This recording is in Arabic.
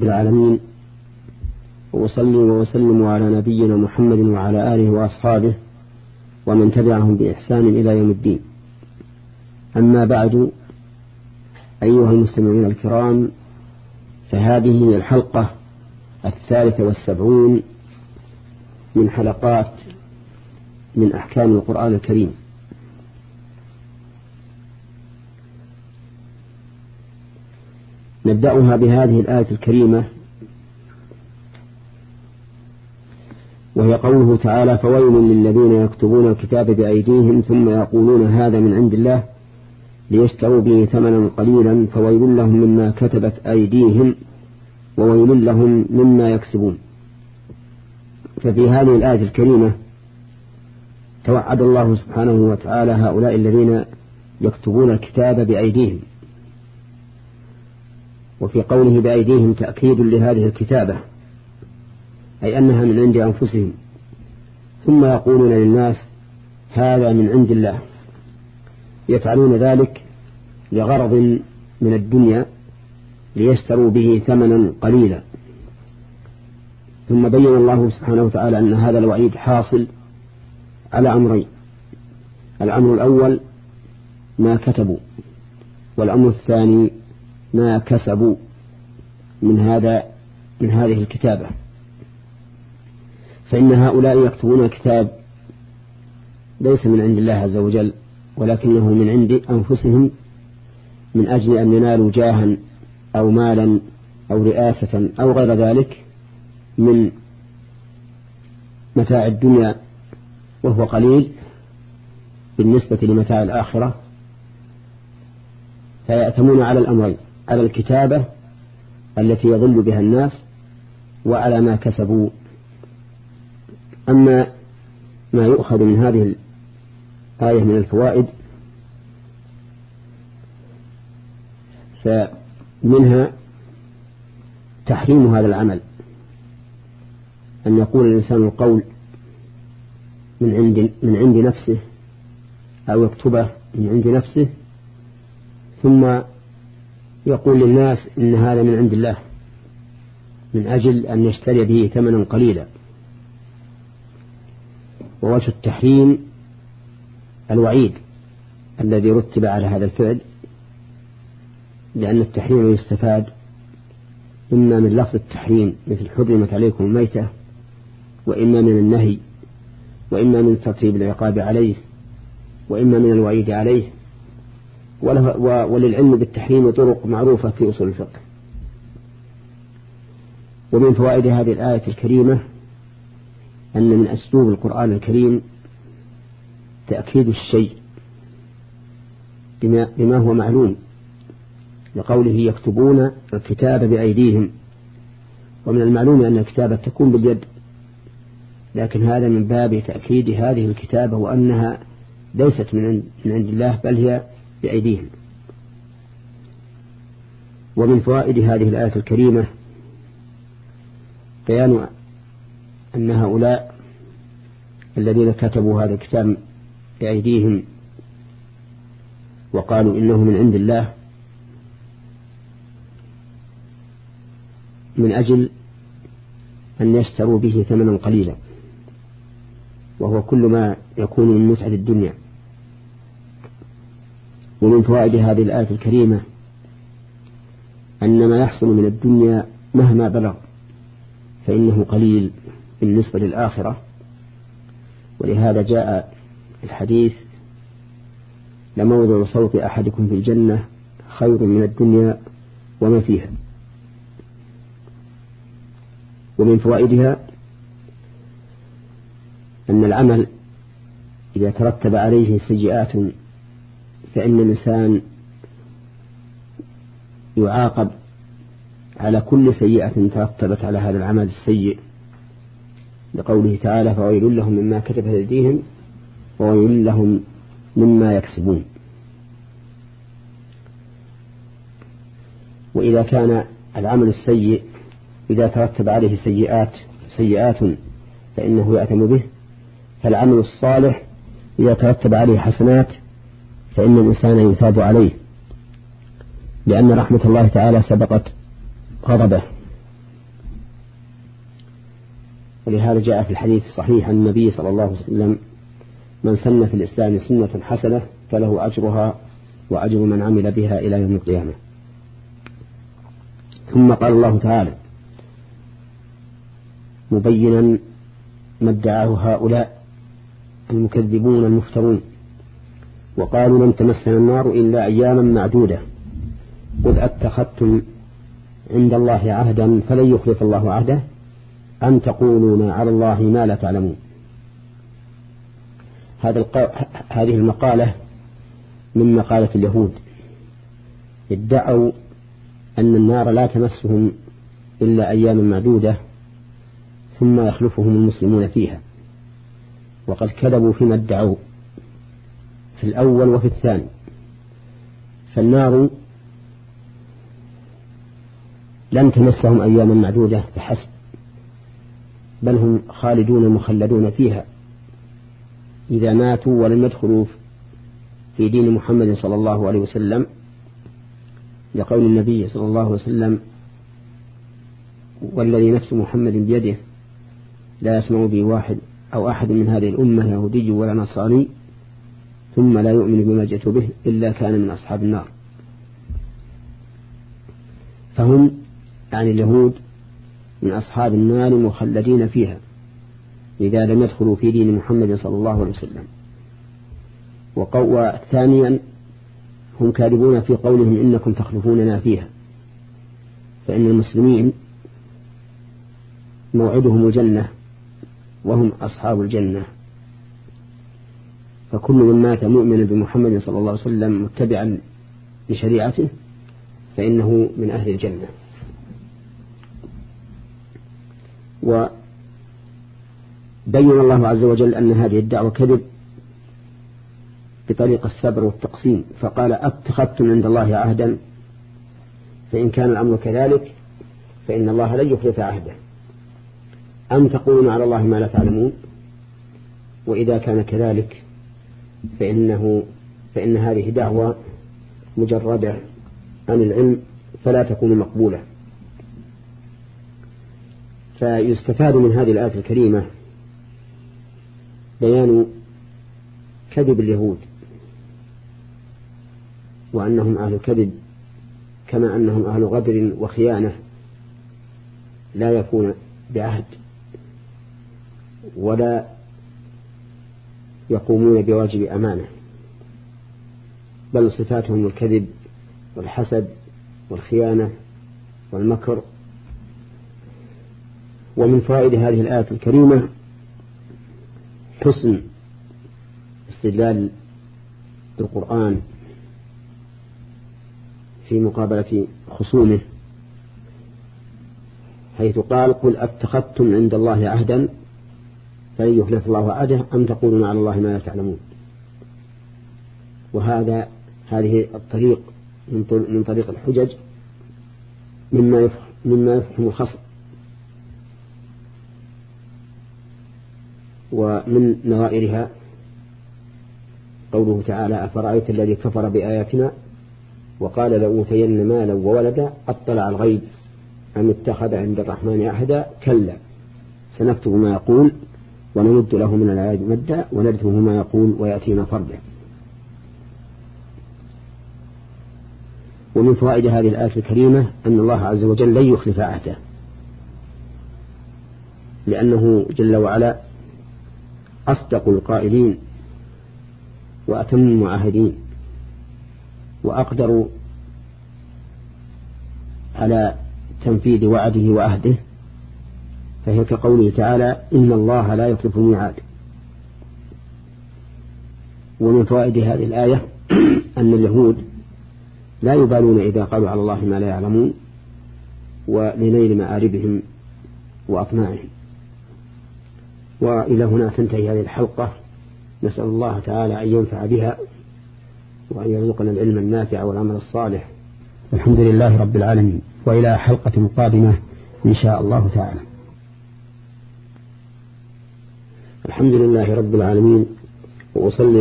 رب العالمين. وأصلي وأسلم على نبينا محمد وعلى آله وأصحابه ومن تبعهم بإحسان إلى يوم الدين. أما بعد أيها المستمعون الكرام فهذه هي الحلقة الثالثة والسبعون من حلقات من أحكام القرآن الكريم. نبدأها بهذه الآية الكريمة. وهي قوله تعالى فويل للذين يكتبون الكتاب بأيديهم ثم يقولون هذا من عند الله ليشتروا به ثمنا قليلا فويل لهم مما كتبت أيديهم وويل لهم مما يكسبون. ففي هذه الآية الكريمة توعد الله سبحانه وتعالى هؤلاء الذين يكتبون الكتاب بأيديهم. وفي قوله بأيديهم تأكيد لهذه الكتابة أي أنها من عند أنفسهم. ثم يقولون للناس هذا من عند الله. يفعلون ذلك لغرض من الدنيا ليشتروا به ثمنا قليلا. ثم بين الله سبحانه وتعالى أن هذا الوعيد حاصل على أمرين. الأمر الأول ما كتبوا والأمر الثاني ما كسبوا من هذا من هذه الكتابة. فإن هؤلاء يكتبون الكتاب ليس من عند الله عز وجل ولكنه من عند أنفسهم من أجل أن ينالوا جاها أو مالا أو رئاسة أو غير ذلك من متاع الدنيا وهو قليل بالنسبة لمتاع الآخرة. فيأتمون على الأمرين. على الكتابة التي يضل بها الناس وعلى ما كسبوا. أما ما يؤخذ من هذه الآية من الفوائد فمنها تحريم هذا العمل. أن يقول الإنسان القول من عند من عند نفسه أو يكتبه من عند نفسه ثم يقول للناس إن هذا من عند الله من أجل أن يشتري به ثمنا قليلا. ووجه التحريم الوعيد الذي رتب على هذا الفعل لأن التحريم يستفاد إما من لفظ التحريم مثل حرمت عليكم الميتة وإما من النهي وإما من ترتيب العقاب عليه وإما من الوعيد عليه. وللعلم بالتحريم طرق معروفة في أصول الفقه. ومن فوائد هذه الآية الكريمة أن من أسلوب القرآن الكريم تأكيد الشيء بما, بما هو معلوم لقوله يكتبون الكتاب بأيديهم. ومن المعلوم أن الكتابة تكون باليد لكن هذا من باب تأكيد هذه الكتابة وأنها ليست من عند الله بل هي بأيديهم. ومن فوائد هذه الآية الكريمة بيان أن هؤلاء الذين كتبوا هذا الكتاب بأيديهم وقالوا إنه من عند الله من أجل أن يشتروا به ثمنا قليلا وهو كل ما يكون من متعة الدنيا. ومن فوائد هذه الآية الكريمة أن ما يحصل من الدنيا مهما بلغ فإنه قليل بالنسبة للآخرة. ولهذا جاء الحديث لموضع صوت أحدكم في الجنة خير من الدنيا وما فيها. ومن فوائدها أن العمل إذا ترتب عليه سيئات فإن الإنسان يعاقب على كل سيئة ترتبت على هذا العمل السيء. لقوله تعالى فويل لهم مما كتبت أيديهم وويل لهم مما يكسبون. وإذا كان العمل السيء إذا ترتب عليه سيئات سيئات فإنه يأتم به. فالعمل الصالح إذا ترتب عليه حسنات فإن الإنسان يثاب عليه لأن رحمة الله تعالى سبقت غضبه. ولهذا جاء في الحديث الصحيح عن النبي صلى الله عليه وسلم من سن في الإسلام سنة حسنة فله أجرها وأجر من عمل بها إلى يوم القيامة. ثم قال الله تعالى مبينا ما ادعاه هؤلاء المكذبون المفترون. وقالوا لن تمسنا النار إلا أياما معدودة. قل أتخذتم عند الله عهدا فلن يخلف الله عهده أم تقولون على الله ما لا تعلمون. هذا هذه المقالة من مقالة اليهود. ادعوا أن النار لا تمسهم إلا أيام معدودة ثم يخلفهم المسلمون فيها. وقد كذبوا فيما ادعوا. في الأول وفي الثاني. فالنار لن تمسهم أياما معدودة فحسب بل هم خالدون مخلدون فيها. إذا ماتوا ولم يدخلوا في دين محمد صلى الله عليه وسلم لقول النبي صلى الله عليه وسلم والذي نفس محمد بيده لا يسمع بي واحد أو أحد من هذه الأمة يهودي ولا نصراني ثم لا يؤمن بما جئت به إلا كان من أصحاب النار. فهم يعني اليهود من أصحاب النار مخلدين فيها إذا لم يدخلوا في دين محمد صلى الله عليه وسلم. وثانيا هم كاذبون في قولهم إنكم تخلفوننا فيها. فإن المسلمين موعدهم الجنة وهم أصحاب الجنة. فكل من مات مؤمنا بمحمد صلى الله عليه وسلم متبعا لشريعته فإنه من أهل الجنة. وبين الله عز وجل أن هذه الدعوة كذب بطريق السبر والتقسيم فقال أتخذتم عند الله عهدا؟ فإن كان الأمر كذلك فإن الله لن يخلف عهده. أم تقولون على الله ما لا تعلمون؟ وإذا كان كذلك فإنه فإن هذه دعوة مجردة عن العلم فلا تكون مقبولة. فيستفاد من هذه الآية الكريمة بيان كذب اليهود وأنهم أهل كذب كما أنهم أهل غدر وخيانة لا يكون بعهد ولا يقومون بواجب أمانة بل صفاتهم الكذب والحسد والخيانة والمكر. ومن فوائد هذه الآية الكريمة حسن استدلال القرآن في مقابلة خصومه حيث قال قل أتخذتم عند الله عهدا فلن يخلف الله عهده أم تقولون على الله ما لا تعلمون. وهذا هذه الطريق من طريق الحجج مما يفهم مما يفهم الخصم. ومن نظائرها قوله تعالى أفرأيت الذي كفر بآياتنا وقال لأوتين مالا وولدا أطلع الغيب أم اتخذ عند الرحمن عهدا كلا. سنكتب ما يقول. ونمد له من العياد مدا ونرثه ما يقول ويأتينا فردا ومن فوائد هذه الآية الكريمة أن الله عز وجل لن يخلف عهده. لأنه جل وعلا أصدق القائلين وأتم المعاهدين وأقدر على تنفيذ وعده وعهده فهي كقوله تعالى إن الله لا يخلف الميعاد. ومن فوائد هذه الآية أن اليهود لا يبالون إذا قالوا على الله ما لا يعلمون ولنيل مآربهم وأطماعهم. وإلى هنا تنتهي هذه الحلقة. نسأل الله تعالى أن ينفع بها وأن يرزقنا العلم النافع والعمل الصالح. الحمد لله رب العالمين. وإلى حلقة قادمة إن شاء الله تعالى. الحمد لله رب العالمين وأصلي